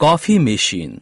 coffee machine